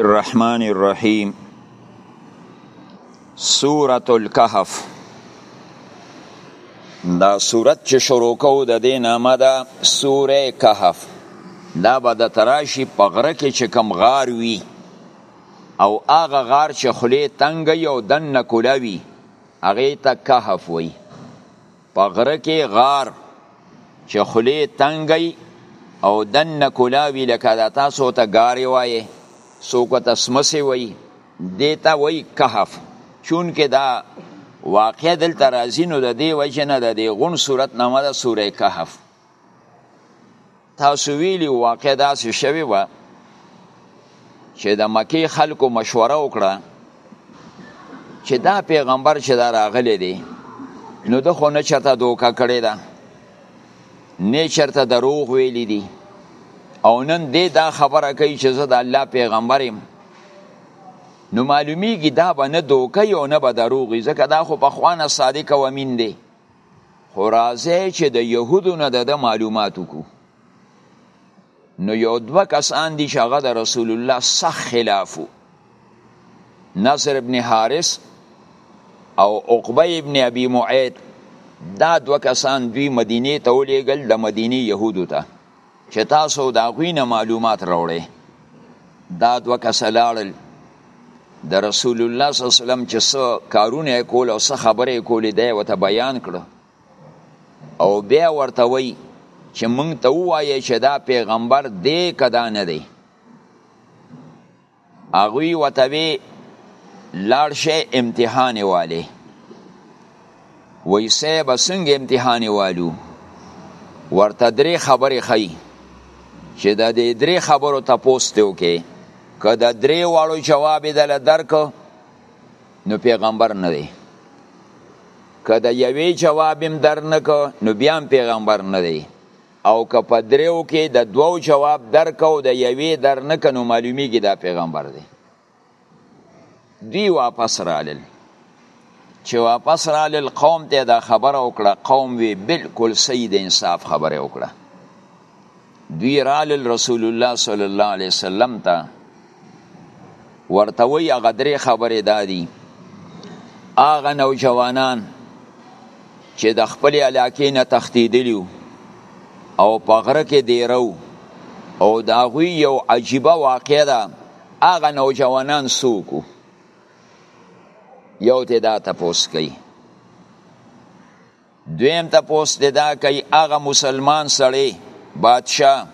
الرحمن الرحیم سورة الكهف دا سورت چې شروع کو د دې نامه ده سوره کهف دا به د تراشی په غره کې چې کم غار وي او هغه غار چې خلی تنګ او دن کولاوي هغه ته کهف وي په غره کې غار چې خلی تنګی او دنه کولاوی لکه دا تاسو ته غاری وایې څوک ته سمسې وایي دې ته وایي کهف چون کې دا واقع دلته راځي نو د دې وجه نه د دې غون صورت نامه ده سوره کهف تاسو ویلی واقع داسې شوی و چې د مکی خلکو مشوره وکړه چې دا پیغمبر چې دا راغلی دی نو د خو نه چرته دوکه کړی ده نه چرته دروغ ویلی دی او نن دې دا خبره کوي چې زه د الله پیغمبر یم نو معلومیږي دا به نه دوکه او نه به دروغ ځکه دا خو په خوانه صادق او امین دی خو راځئ چې د یهودو نه د ده معلومات وکړو نو یو دوه کسان دي چې هغه د رسول الله سخت خلاف وو نصر ابن حارث او عقبه ابن ابي معید دا دوه کسان دوی مدینې ته ولېږل د مدینې یهودو ته چې تاسو د هغوی نه معلومات راوړئ دا دوه کسه لاړل د رسول الله صلی الله علیه وسلم چې څه کارونه یې کول او څه خبرې یې کولې دی ورته بیان کړو او بیا ورته وایي چې موږ ته ووایه چې دا پیغمبر دی که دا نه دی هغوی وته وی لاړ شي امتحان والي وای صاحب څنګه امتحان والو ورته درې خبرې خي چې د دې درې خبرو ته پوسټ وکي که د درې واړو جواب دل درک نو پیغمبر نه دی که د یوې جواب هم درنک نو بیا پیغمبر نه دی او که په دریو کې د دوو جواب درکو د یوې در نه کنو معلومیږي دا پیغمبر دی دی واپس رالل چې واپس رالل قوم ته دا خبره وکړه قوم وی بالکل سید انصاف خبره وکړه دوی رالل رسول الله صلی الله علیه وسلم ته ورته وی هغه درې خبرې دادي هغه نوجوانان چې د خپل علاقې نه تختیدلی او په غره کې دیرو او دا غوی یو عجیبه واقع ده هغه نوجوانان سوکو یو ته دا تپوس کوي دویم تپوس دی دا کوي هغه مسلمان سړی بادشاه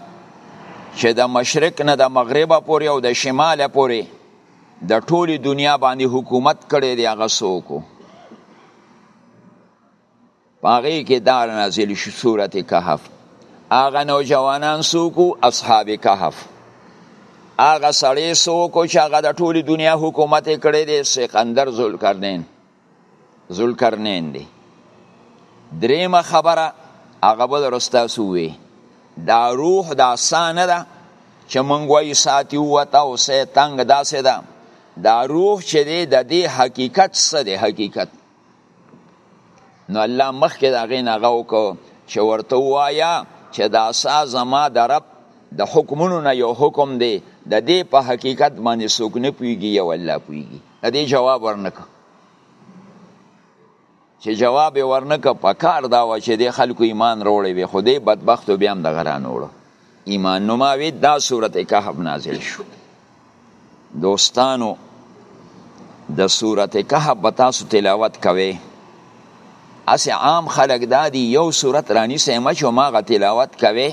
چې د مشرق نه د مغرب پورې او د شمال پورې د ټولي دنیا باندې حکومت کړی دی هغه څوک پاغه کې دار نازل شو سورته کهف هغه نوجوانان څوک اصحاب کهف هغه سړی څوک چې هغه د ټولي دنیا حکومت کړی دی سکندر ذوالقرنین ذوالقرنین دی دریمه خبره هغه بل رستاسو وی دا روح دا سانه ده چې مونږ وایو ساتي وته او سه تنگ داسې ده دا روح چې دی د دې حقیقت څه دی حقیقت نو الله مخکې دا غي نه غو کو چې ورته وایا چې دا سا زما د رب د حکمونو نه یو حکم دی د دې په حقیقت باندې څوک نه پوهیږي یو الله پوهیږي د دې جواب ورنکړ چې جواب یې ورنکړ په کار دا و چې د خلکو ایمان وروړی وي خو دی بدبختو بیا هم دغه رانوړو ایمان نوماوي دا صورت کهف نازل شو دوستانو د صورت کهف به تاسو تلاوت کوئ اس عام خلق دا دی یو صورت رانی سیمه چې ماغه تلاوت کوي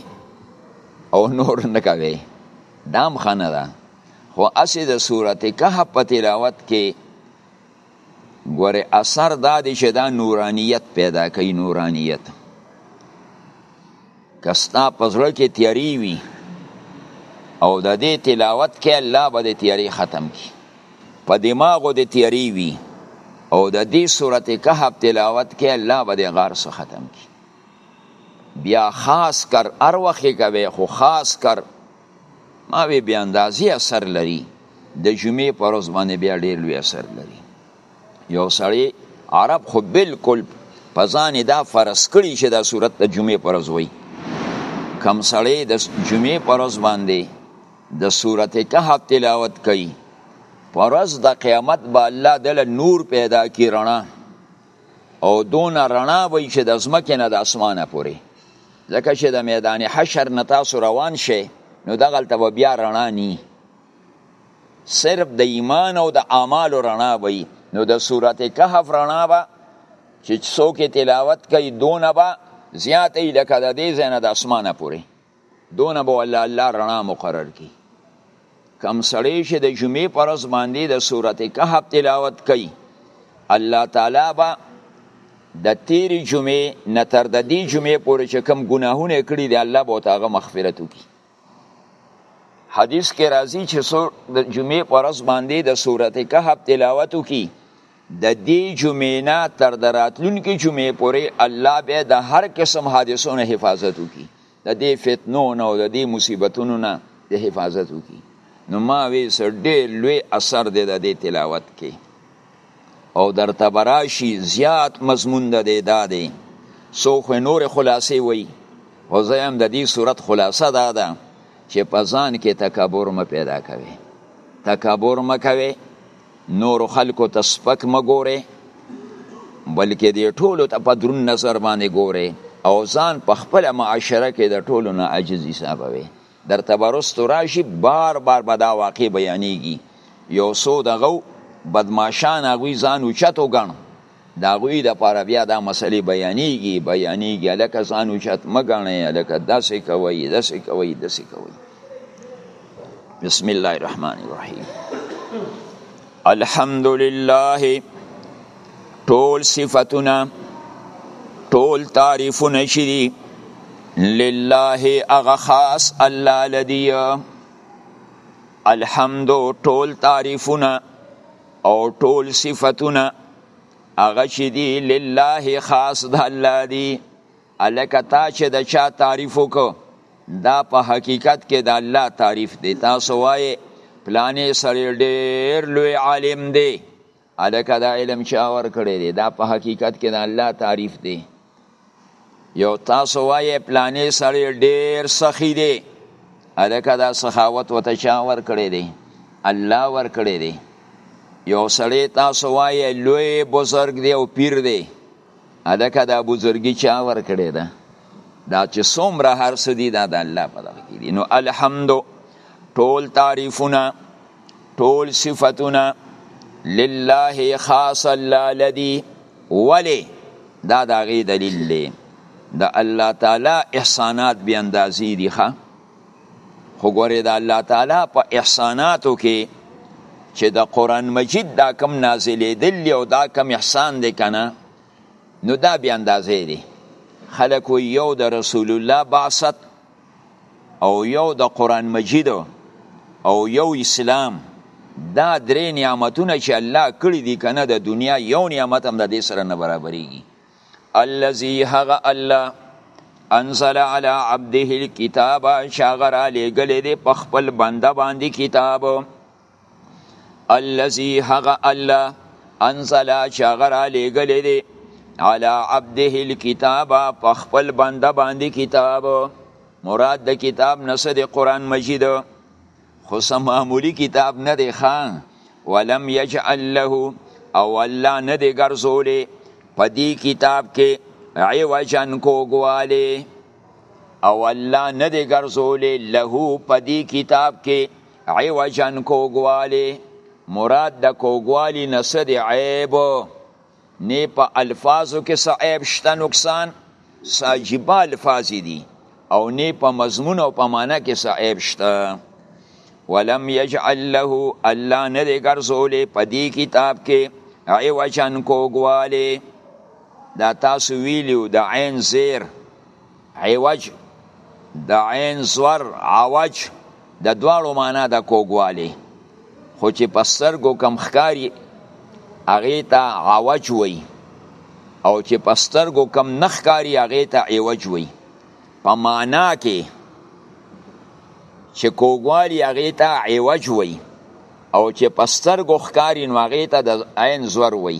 او نور نه کوي دام خانه ده دا خو اسی د سورت کهف په تلاوت کې ګوره اثر دا دی چې دا نورانیت پیدا کوي نورانیت که ستا په زړه کې تیاری وي او د دې تلاوت کې الله به د تیاری ختم کړي په دماغو د تیاری وي او د دې سورت کهف تلاوت کې الله به د غار څخه ختم کړي بیا خاص کر ار وخت کوي خو خاص کر ما وی بیا اندازې اثر لري د جمعې پر ورځ باندې بیا ډیر لوی اثر لري یو سړی عرب خو بالکل په ځان دا فرض کړی چې دا صورت د جمعې پر ورځ وایي کم سړی د جمعې پر ورځ باندې د صورت کهف تلاوت کوي پر ورځ د قیامت به الله دله نور پیدا کی رڼا او دونه رڼا وي چې د ځمکې نه د اسمانه پورې ځکه چې د میدان حشر نه تاسو روان شئ نو دغلته به بیا رڼا نی صرف د ایمان او د اعمالو رڼا وي نو د صورت کهف رڼا به چې څوک تلاوت کوي دونه به زیاتې لکه د دې ځای نه د اسمانه پورې دونه به ول الله رڼا مقرر کی کم سړی چې د جمعې پر ورځ باندې د سورته کهف تلاوت کوي الله تعالی به د تیری جمعې نه تر د دې جمعې پورې چې کم ګناهونه کړي دي الله به تاغه مغفرت وکړي حدیث کې راځي چې د جمعې پر ورځ باندې د سورته کهف تلاوت وکړي د دې جمعې نه تر د راتلونکې جمعې پورې الله به د هر قسم حادثو نه حفاظت وکړي د دې فتنو نه او د دې مصیبتونو نه د حفاظت وکړي نو ما وی سر ډېر لوی اثر دی د دې تلاوت کې او در تبراشي زیات مضمون د دې دا دی سو خو نور خلاصې وای خو زه هم د دې صورت خلاصه دا ده چې په ځان کې تکبر مه پیدا کوي تکبر مه کوي نورو خلکو ته سپک مه ګورې بلکې دې ټولو ته په درون نظر باندې ګورې او ځان په خپله معاشره کې د ټولو نه عاجز حسابوې درته به رستو راشي بار بار به دا واقع بیانېږي یو څو دغه بدماشان هغوی ځان اوچت وګڼ د هغوی لپاره بیا دا مسلې بیانېږي بیانېږي هلکه ځان اوچت مه ګڼئ هلکه داسې کوئ داسې کوئ داسې کوئ بسم الله الرحمن الرحیم الحمد لله ټول صفاتونه ټول تعریفونه چې دي لله هغه خاص الله لدی الحمد ټول تعریفونه او ټول صفتونه هغه چې دی لله خاص د الله دی الکه تا چې د چا تعریف وکړو دا په حقیقت کې د الله تعریف دی تاسو وایې پلانې سره ډېر لوی عالم دی الکه دا علم چا ورکړی دی دا په حقیقت کې د الله تعریف دی یو تاسو وایې پلانې سړی ډیر سخی دی الکه دا سخاوت وته چا ور کړی دی الله ور کړی دی یو سړی تاسو وایې لوی بزرګ دی او پیر دی الکه دا بزرګی چا ور کړی ده دا چې څومره هر څه دي دا د الله په دغه کې دي نو الحمد ټول تعریفونه ټول صفاتونه لله خاص الله لدی ولی دا د هغې دلیل دی د الله تعالی احسانات بی اندازې دي ښه خو ګورې د الله تعالی په احساناتو کې چې د قرآن مجید دا کم نازلېدل دی او دا کم احسان دی که نه نو دا بی اندازې دی خلک یو د رسول الله بعثت او یو د قران مجید او یو اسلام دا درې نعمتونه چې الله کړی دي کنه د دنیا یو نعمت هم د دې سره نه برابرېږي الذي هغه الله انزل على عبده الكتاب شاغر علی گلی دی په خپل بنده باندې کتاب الذي هغه الله انزل شغر علی گلی دی علی عبده الكتاب په خپل بنده باندې کتاب مراد د کتاب نسه د قران مجید خو معمولی کتاب نه دی خان ولم یجعل له او الله نه دی ګرځولې په دې کتاب کې عوجن کوګواله او الله نه دی ګرځولې له په دې کتاب کې عوجا کوګوالی مراد د کوګوالی نه څه دی عیب نه په الفاظو کې څه عیب شته نقصان څه عجیبه الفاظ دي او نه په مضمون او په معنا کې څه عیب شته ولم یجعل له الله نه دی ګرځولې په دې کتاب کې عوجا کوګوالی دا تاسو ویلیو د عین زیر عوج د عین زور عوج د دواړو معنا د کوګوالی خو چې په سترګو کم ښکاری هغه ته عوج وای او چې په سترګو کم نخکاری هغه ته عوج وای په معنا کې چې کوګوالی هغه ته عوج وای او چې په سترګو ښکاری نو هغه ته د عین زور وای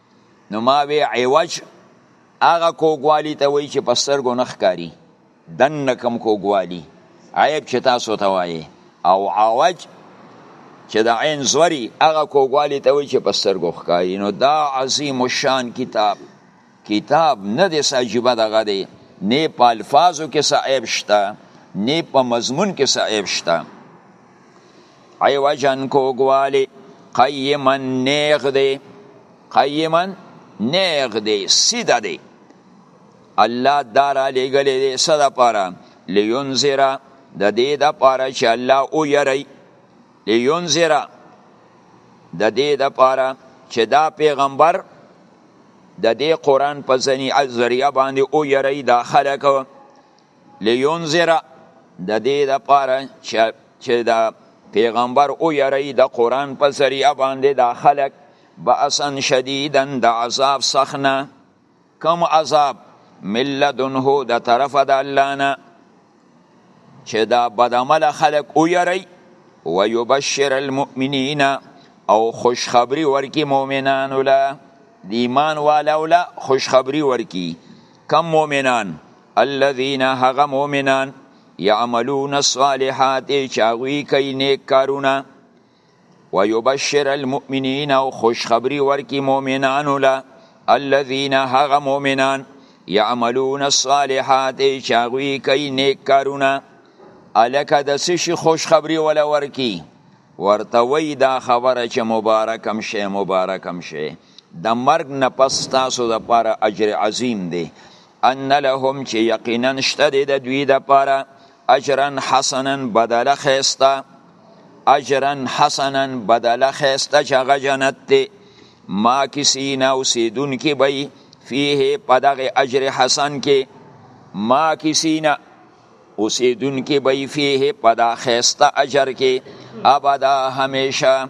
نو ما وی عوج هغه کوګوالی ته وی چې په سترګو نه ښکاری دن کم کوګوالی عیب چې تاسو ته وایي او عوج چې د عین زوري هغه کوګوالی ته وی چې په سترګو ښکاری نو دا عظیم الشان کتاب کتاب نه دی ساجیبه دغه دی نه په الفاظو کې څه عیب شته نه په مضمون کې څه عیب شته عوجا کوګوالی قیما نیغ دی قیما نیغ دی سیده دی الله دا را لېږلی دی څه دپاره لینذره د دې دپاره چې الله ویری لینذره د دې دپاره چې دا پیغمبر د دې قرآن په ذریعه باندې ویری دا خلک لینذر د دې لپاره چې دا پیغمبر او یری د قران په ذریعہ باندې دا خلق باسن شدیدن د عذاب سخنه کم عذاب ملدنه د طرف د الله نه چې دا بدعمل خلق او یری ويبشر المؤمنین او خوشخبری ورکی مؤمنان ولا دی ایمان والا ولا خوشخبری ورکی کم مؤمنان الذين هغه مؤمنان يعملون الصالحات چې هغوی کوي نیک کارونه ويبشر المؤمنين او خوشخبری ورکی مؤمنانو له الذين هغه مؤمنان يعملون الصالحات چې هغوی کوي نیک کارونه الکه د څه شي خوشخبری ولا ورکی ورته وی دا خبره چې مبارکم شي مبارکم شي د مرګ نه پس تاسو د پاره اجر عظیم دی ان لهم چې یقینا شته دی د دوی د پاره اجرا حسنا بدله خیسته اجرا حسنا بدله خیسته چې هغه جنت دی ما کسینا اوسیدونکي به فيه په دغه اجر حسن کې ما کسینا اوسیدونکي به فيه په دا خیسته اجر کې ابدا همیشه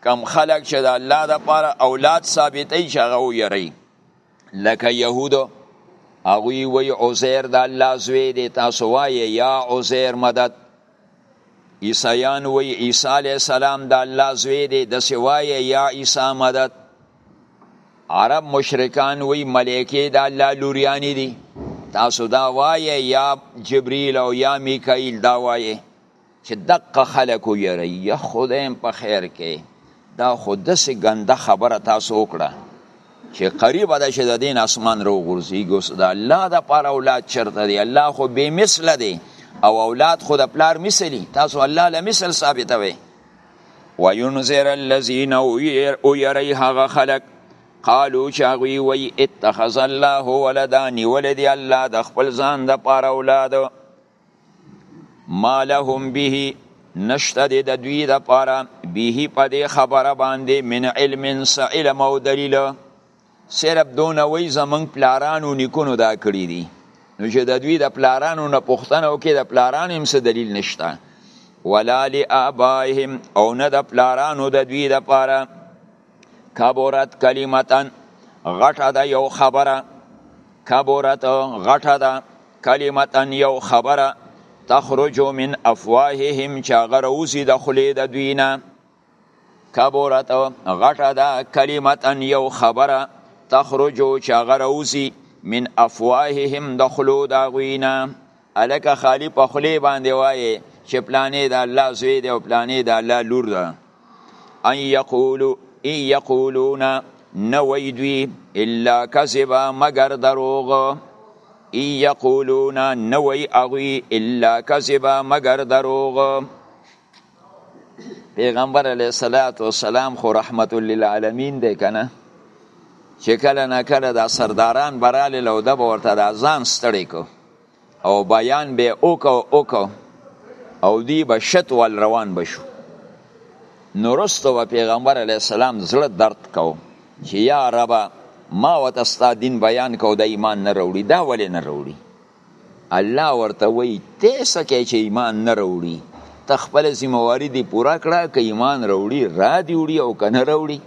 کم خلق چې د الله د پاره اولاد ثابتې چې هغه ویری لکه يهودو هغوی وی عزیر د الله زوی دی تاسو وایې یا عزیر مدد عیسیان وی عیسی علی السلام د الله زوی دی د سوایې یا عیسی مدد عرب مشرکان وی ملائکه د الله لوریانی دي تاسو دا وایې یا جبرئیل او یا میکائیل دا وایې چې دقه خلک ویره یا خدایم په خیر کې دا خو داسې ګنده خبره تاسو وکړه چې قریبه ده چې د دین اسمان رو غورځېږي اوس د الله د پاره اولاد چرته دی الله خو بې مثله دی او اولاد خو د پلار مثلی تاسو الله له مثل ثابتوي وینذر الذین ویری هغه خلک قالو چې هغوی وایي اتخذ الله ولدا نیولی دی الله د خپل ځان دپاره اولاد ما لهم به نشته دی د دوی د پاره به په دې خبره باندې من علم س علم او دلیل صرف دونه وی زمنګ پلارانو نیکونو دا کړی دی نو چې د دوی د پلارانو نه پښتنه وکړي د پلارانو هم څه دلیل نشته ولا لآبائهم او نه د پلارانو د دوی د پاره کبرت کلمتن غټه ده یو خبره کبرت غټه ده کلمتا یو خبره تخرج من افواههم چې هغه راوځي د خولې د دوی نه کبرت غټه ده کلمتا یو خبره تخرج چې هغه راوځي من افواههم د خولو د هغوی نه هلکه خالي په خولې باندې وایې چې پلانې د الله زوی دی او پلانې د الله لور ده ان یقولو ای یقولون نه وی دوی الا کذبا مگر دروغ ای یقولون نه وی اغوی الا کذبا مگر دروغ پیغمبر علیه الصلاۃ والسلام خو رحمت للعالمین دی کنه چې کله نه کله دا سرداران براله لو د ورته د ځان ستړي کو او بیان به اوکو اوکو او دی به شت ول روان بشو نورستو به پیغمبر علی السلام زړه درد کو چې یا رب ما وتستا دین بیان کو د ایمان نه وروړي دا ولې نه وروړي الله ورته وی تیسه کې چې ایمان نه وروړي ته خپل ذمہواری دی پورا کړه که ایمان وروړي را دی وړي او کنه وروړي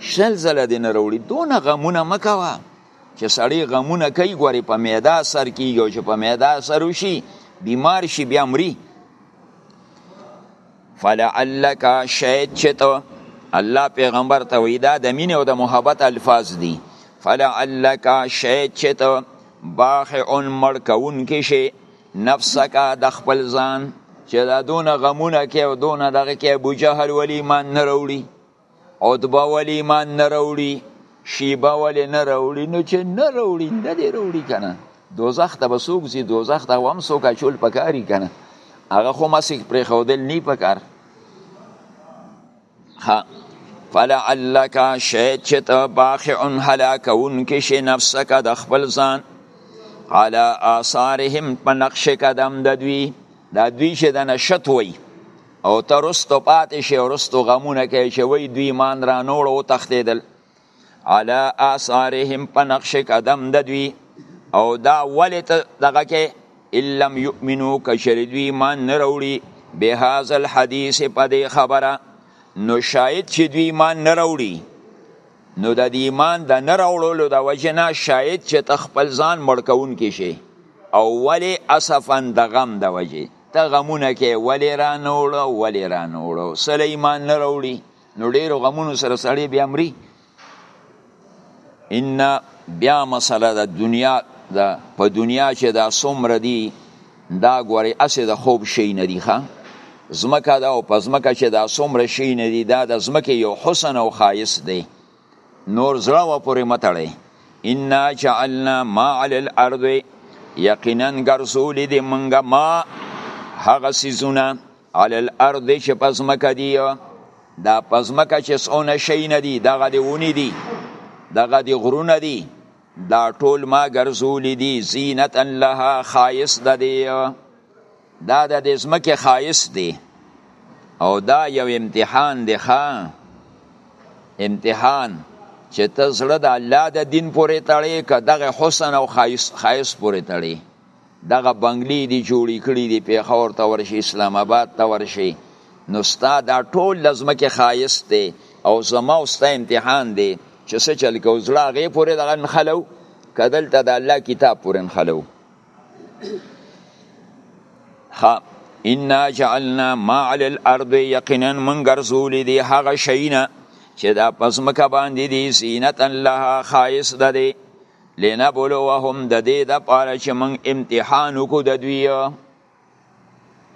شل زله دې نه راوړي دونه غمونه مه کوه چې سړی غمونه کوي ګورې په معده اثر کېږي او چې په معده اثر وشي بیمار شي بیا مري فلعلک شاید چې ته الله پیغمبر ته وایي دا د مینې او د محبت الفاظ دي فلعلک شاید چې ته باخع مړ کوونکی شي نفسک د خپل ځان چې دا دونه غمونه کې او دونه دغه کې ابو جهل ولی ایمان نه راوړي عتبه ولی ایمان نه راوړي شیبه ولی نه راوړي نو چې نه راوړي نه دی راوړي کنه دوزخ ته به څوک ځي دوزخ ته هم څوک اچول پکاري کنه هغه خو مسیح پرې خودل نی پکار ها فلعلک شاید چې ته باخع هلاکون کې شي نفسک د خپل ځان على آثارهم په نقش قدم د دوی دا دوی چې د نشت وي او ته رستو پاتې شي رستو غمونه کوي چې وای دوی مان را نوړ او تختیدل علا آثارهم په نقش قدم د دوی او دا ولې ته دغه کې الا یؤمنو کشر دوی مان نه وروړي به هاذا الحديث په دې خبره نو شاید چې دوی مان نه وروړي نو د دې ایمان د نه راوړلو د وجه نه شاید چې ته خپل ځان مړکون کې شي او ولی اصفا د غم د وجه ته غمونه کې ولی را نوړو ولی را نوړو سره ایمان نه راوړي نو ډیرو غمونو سره سړی بیا مري ان بیا مسله د دنیا د په دنیا چې دا څومره دي دا ګوري اسې د خوب شي نه دي ښه زمکه دا او پزمکه چې دا څومره شي نه دي دا د زمکه یو حسن او خایس دی نور زړه و پورې متړی ان جعلنا ما علی الارض یقینا ګرځول دي منګه ما هغه سيزونه علی الارض چې پزمکه دی دا پزمکه چې سونه شي نه دي دغه دی ونی دي دغه دی غرونه دي دا ټول ما ګرځول دي زینت لها خایس د دی دا د دې ځمکې ښایست دی او دا یو امتحان دی ښه امتحان چې ته زړه د الله د دین پورې تړې که دغه حسن او ښایست پورې تړې دغه بنګلې دي جوړې کړي دي پېښور ته ورشي اسلام آباد ته ورشي نو ستا دا ټول د ځمکې ښایست دی او زما او ستا امتحان دی چې څه چل کوو زړه هغې پورې دغه نښلو که دلته د الله کتاب پورې نښلو ها ان جعلنا ما علی الارض یقینا من غرزول دی هغه شینا چې دا پزمکه باندې دی زینت الله خایس ده دی لنبلوهم د دې د پاره چې من امتحان وکړو د دوی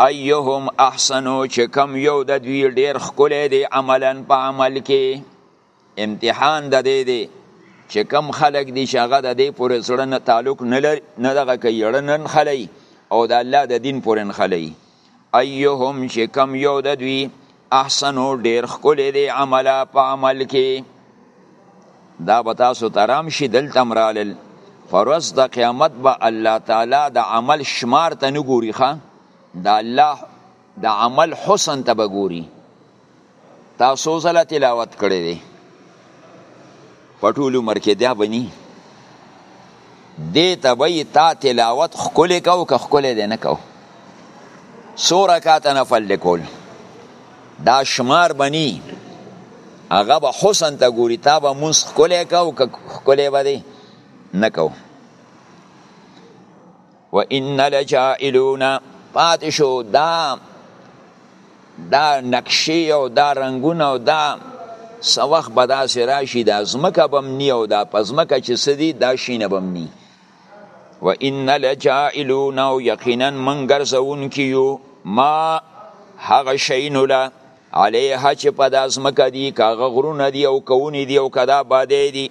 ایهم احسنو چې کم یو د دوی ډیر خکلی دی عملا په عمل کې امتحان د دې دی چې کم خلک دي چې هغه د دې پورې زړه نه تعلق نه لري نه دغه کوي اړه نه نښلوي او د الله د دین پورې نښلوي ایهم چې کم یو د دوی احسنو ډېر ښکلی دی عمله په عمل کې دا به تاسو ته رام شي دلته هم رالل په ورځ د قیامت به الله تعالی د عمل شمار ته نه ګوري ښه د الله د عمل حسن ته به ګوري تاسو زله تلاوت کړی دی په ټول عمر کې دا بني دې ته به تا تلاوت خکل کو که خکل دې نه کو سو رکعات نفل لیکول دا شمار بني هغه به حسن ته ګوري تا به مونږ خکل کو که خکل به دې نه کو و ان لجائلون پاتې شو دا دا نقشې او دا رنګونه او دا څه وخت به داسې راشي دا ځمکه به هم نی او دا په ځمکه چې څه دي دا شینه به هم نی و ان لجائلون او یقینا من ګرځونکي یو ما هغه شینو له علیها چې په دا ځمکه دي که هغه غرونه دي او کونې دي او که دا بادې دي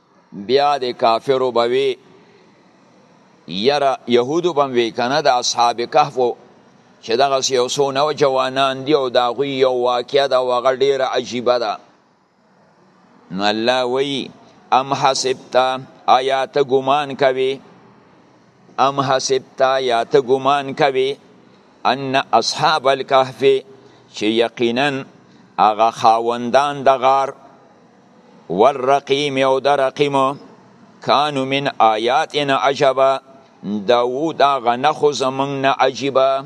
بیا د کافرو به وی یره یهودو بم وی کنه د اصحاب کهف چې دغه یو څو نو جوانان دی او دا غوی یو واقعیا دا وغه ډیره عجیبه ده نو الله وی ام حسبتا آیا ته ګمان کوي ام حسبتا یا ته ګمان کوي ان اصحاب الكهف چې یقینا هغه خاوندان د غار والرقیم او د رقیم کانو من آیاتنا عجبا دا وو دا غنخو زمونږ نه عجیبه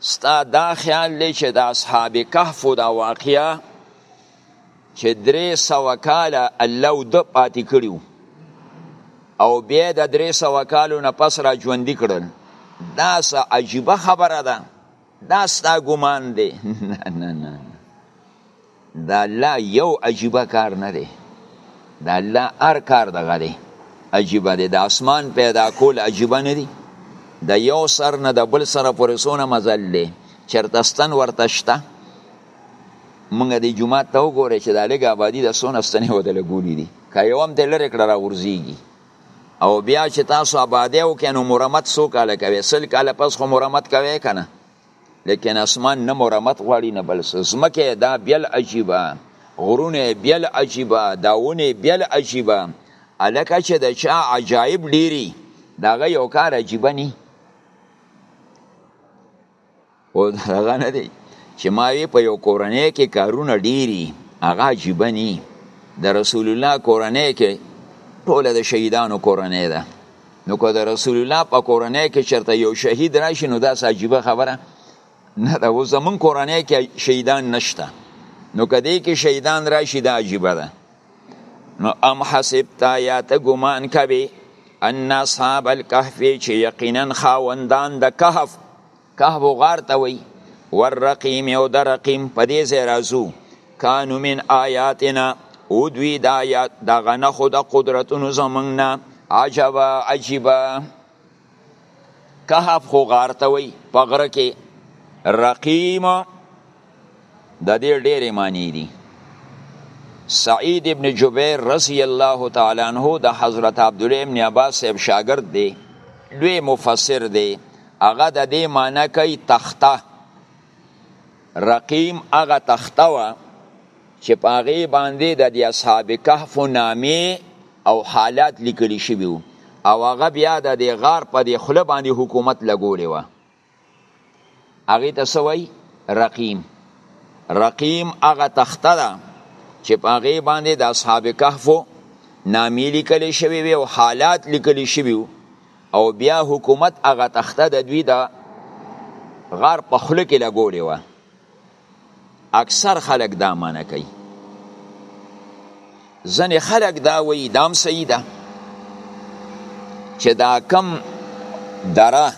ستا دا خیال دی چې د اصحاب کهف دا واقعیا چې درې سوه کاله الله او د پاتې کړي او بیا د درې سوه کالو نه پس را ژوندي کړل دا څه عجیبه خبره ده دا ستا ګمان دی نه نه نه دا الله یو عجیبه کار نه دی دا الله هر کار دغه دی عجیبه دی د اسمان پیدا کول عجیبه نه دی د یو سر نه د بل سره پورې څونه مزل دی چېرته ستن ورته شته مونږ د جمعه ته وګوره چې د لږ آبادي د څونه ستنې ودله ګولي دي که یو هم دی لرې کړه راغورځېږي او بیا چې تاسو آبادی وکړئ نو مرمت څو کاله کوي سل کاله پس خو مرمت کوي کنه لیکن اسمان نه مرمت غواړي نه بل څه ځمکه دا بیل عجیبه غرونه بیل عجیبه داونه بیل عجیبه الکه چې د چا عجایب ډیری داغه یو کار عجیبه نی او هغه نه دی چې ما وی په یو کورنۍ کې کارونه ډیری هغه عجیب نی د رسول الله کورنۍ کې ټول د شهیدانو کورنۍ ده نو که د رسول الله په کورنۍ کې چرته یو شهید راشي نو دا عجیب خبره نه ده و زمون کورنۍ کې شهیدان نشته نو که دې کې شهیدان راشي دا عجیب ده نو ام حسبتا یا ته ګمان کوي ان اصحاب الكهف چې یقینا خاوندان د کهف کهف غار ته وي والرقیم او د رقیم په دې ځای راځو کانو من آیاتنا او دوی د آیات دغه نښو د قدرتونو زمونږ نه عجبا عجیبا کهف خو غار ته وای په غره کې رقیم د دې ډېرې معنی دي سعید ابن جبیر رضی الله تعالی عنہ د حضرت عبد الله ابن عباس صاحب شاګرد دی لوی مفسر دی هغه د دې معنی کوي تخته رقیم هغه تخته وا چې په هغې باندې د دې اصحاب کهف نامې او حالات لیکل شوي وو او هغه بیا د دې غار په دې خوله باندې حکومت لګولې وه هغې ته څه وایي رقیم رقیم هغه تخته ده چې په هغې باندې د اصحاب کهفو نامې لیکل شوي وي او حالات لیکل شوي او بیا حکومت هغه تخته د دوی د غار په خوله کې لګولې وه اکثر خلک دا معنی کوي ځنې خلک دا وایي دا هم صحیح ده چې دا کم دره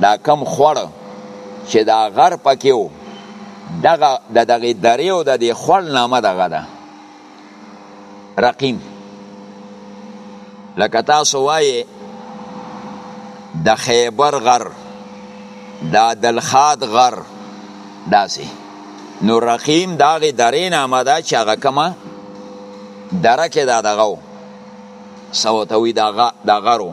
دا کم خوړ چې دا غر پکې و دغه د دغه درې او د دې خوړ نامه دغه ده رقیم لکه تاسو وایې د خیبر غر د عدلخاد غر داسې نو رقیم د هغې درې نامه ده چې هغه کومه دره کې دا دغه و څه ورته وایي د غرو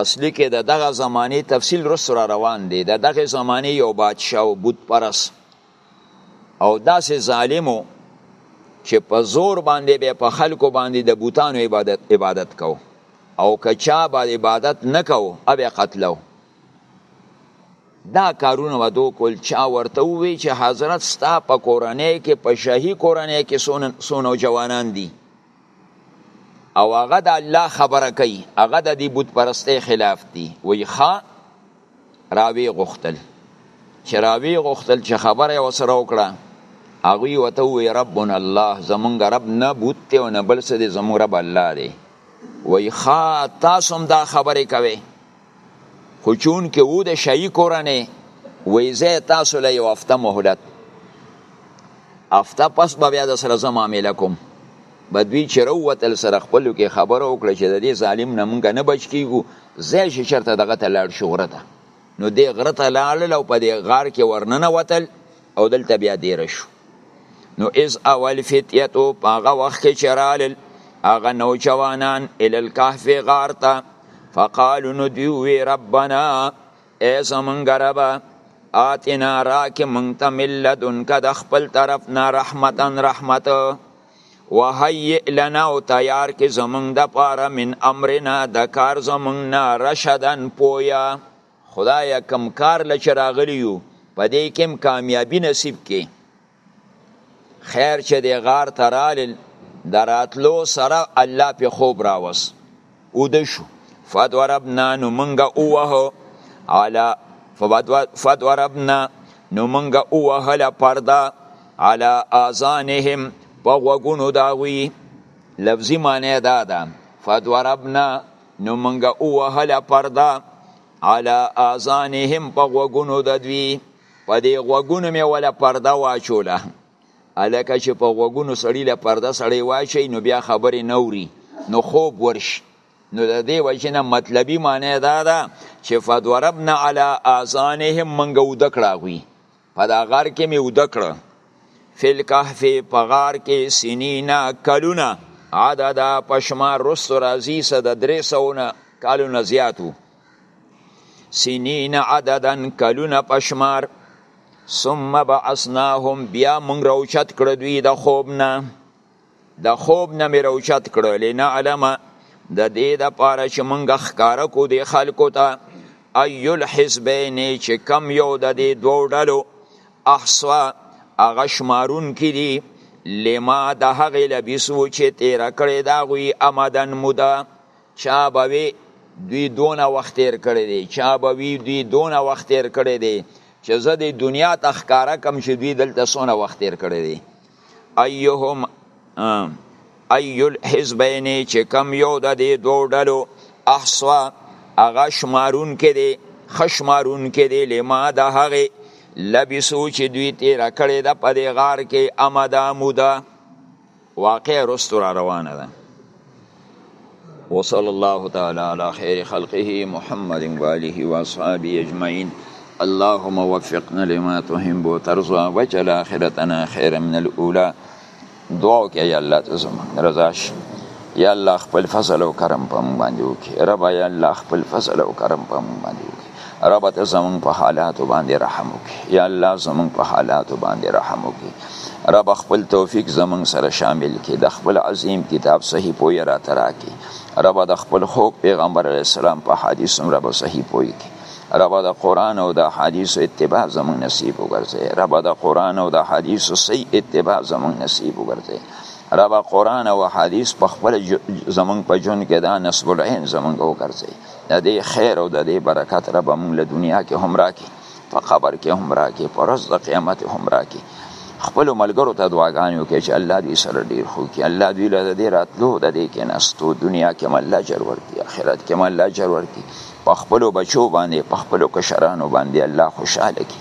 اصلي کې د دغه زمانې تفصیل رس را روان دی د دغه زمانې یو بادشاه او بت پرس او داسې ظالمو چې په زور باندې به په خلکو باندې د بوتانو عبادت عبادت کو او کچا به عبادت نکاو او به قتلو دا کارونه ودو کول چا ورته وی چې حضرت ستا په کورنۍ کې په شاهي کورنۍ کې سونو جوانان دي او هغه د الله خبره کوي هغه د دې بت پرستۍ خلاف دي وی ښا راوی غختل چې راوی غختل چې خبره وسره وکړه هغه وته وی ربنا الله زمونږ رب نه بوت ته او نه بل څه دي زمونږ رب الله دی وی ښا تاسو هم دا خبره کوي خو چون کې و د شاهي کورنۍ وایي زه تاسو له یو هفته مهلت هفته پس به بیا د سره زه معامله کوم به دوی چې راووتل سره خپلو کې خبره وکړه چې د دې ظالم نه مونږ نه بچ کیږو ځای شي چېرته دغه ته لاړ شو غره ته نو دې غره ته لاړل او په دې غار کې ورننه وتل او دلته بیا دیر شو نو از اول فتیتو په هغه وخت کې چې رالل هغه نوجوانان الل کهف غار ته فقالو نو دوی وی ربنا ای زمونږ ربه آتنا راک مونږ ته من لدنک د خپل طرف نه رحمتا رحمت وهیئ لنا او تیار کې زمونږ دپاره من امرنا د کار زمونږ نه رشدن پویا خدای کم کار لچ راغلی یو په دې کې کامیابی نصیب کې خیر چې د غار ترال دراتلو سره الله په خوب راوس او د شو فدوربنا نو منګه اوه علا فدوربنا نو منګه اوه له پرده علا اذانهم په وګونو داوی لفظي معنی دا ده فدوربنا نو منګه اوهله پرده علا آزانهم په غوګونو د دوی په دې غوګونو مې ولا پرده واچوله الکه چې په غوګونو سړی له پرده سړی واچي نو بیا خبرې نوري نو خوب ورش نو د دې وجنه مطلبي معنی دا ده چې فضربنا علی آزانهم منګو دکړه غوي په دا غار کې مې وده کړه فی الکهف په غار کې سنینا کلونه عددا په شمار رستو راځي څه د درې سوونه کلونه زیات وو سنینا عددا کلونه په شمار ثم بعثناهم بیا موږ راوچت کړه دوی د خوب نه د خوب نه مې روچت کړو لنعلم د دې د پاره چې مونږ ښکارا کو دي خلکو ته ایل حزبین چې کم یو د دې دوو ډلو احصا هغه شمارون کې دي لما د هغه لبیسو چې تیر کړی دا غوي امدن مودا چا به وی دوی دونه وخت تیر کړی دی چا به وی دوی دونه وخت تیر کړی دی چې زه د دنیا تخکارا کم چې دوی دلته سونه وخت تیر کړی دی ایهم ای الحزبین چې کم یو د دې دوه ډلو احصا هغه شمارون کې دی خشمارون کې دی لما د هغه لبسو چې دوی تیر کړی د په دې غار کې امدا مودا واقع رستو را روانه ده وصلى الله تعالى على خير خلقه محمد وآله وأصحابه أجمعين اللهم وفقنا لما تحب وترضى واجعل آخرتنا خيرا من الأولى دعا وکړه یا الله ته زموږ رضا شي یا الله خپل فضل او کرم په موږ باندې وکړي رب یا الله خپل فضل او کرم په موږ باندې وکړي رب ته زمون په حالاتو باندې رحم وکي یا الله زمون په حالاتو باندې رحم وکي رب خپل توفیق زمون سره شامل کړي د خپل عظیم کتاب صحیح پوی را تراکي رب د خپل خوږ پیغمبر علی السلام په حدیث هم رب صحیح پوی کړي رب د قران او د حدیث اتباع زمون نصیب وګرځي رب د قران او د حدیث صحیح اتباع زمون نصیب وګرځي رب قران او حدیث په خپل زمون په جون کې دا نسب العين زمون وګرځي د دې خیر او د دې برکت رب مونږ له دنیا کې هم راکې په قبر کې هم راکې په ورځ د قیامت هم راکې خپل ملګرو ته دعاګانې وکړي چې الله دوی سره ډیر خو کې الله دوی له دې راتلو د دې کې نستو دنیا کې مله اجر ورکړي آخرت کې مله اجر ورکړي په خپل بچو باندې په خپل کشرانو باندې الله خوشاله کړي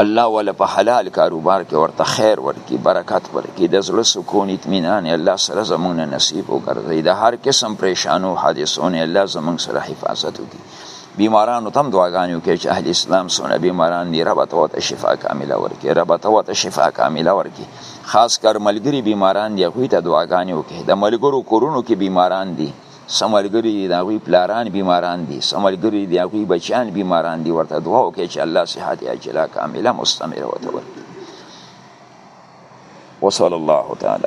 الله ول په حلال کاروبار کې ورته خیر ورکړي برکت ورکړي د زړه سکون اطمینان الله سره زمونږ نصیب وګرځي د هر قسم پریشانو حادثو نه الله زمونږ سره حفاظت وکړي بیمارانو تم دعاګانې وکړي چې اهل اسلام سونه بیماران دي رب ته ورته شفا کامله ورکړي رب ته ورته شفا کامله ورکړي خاص کر ملګري بیماران دي هغوی ته دعاګانې وکړي د ملګرو کورونو کې بیماران دي سملګری دی داوی پلاران بیماران دي سملګری دی داوی بچیان بیماران دي ورته دعا وکړي چې الله صحت عاجله کامله مستمره وته ورکړي وصلی الله تعالی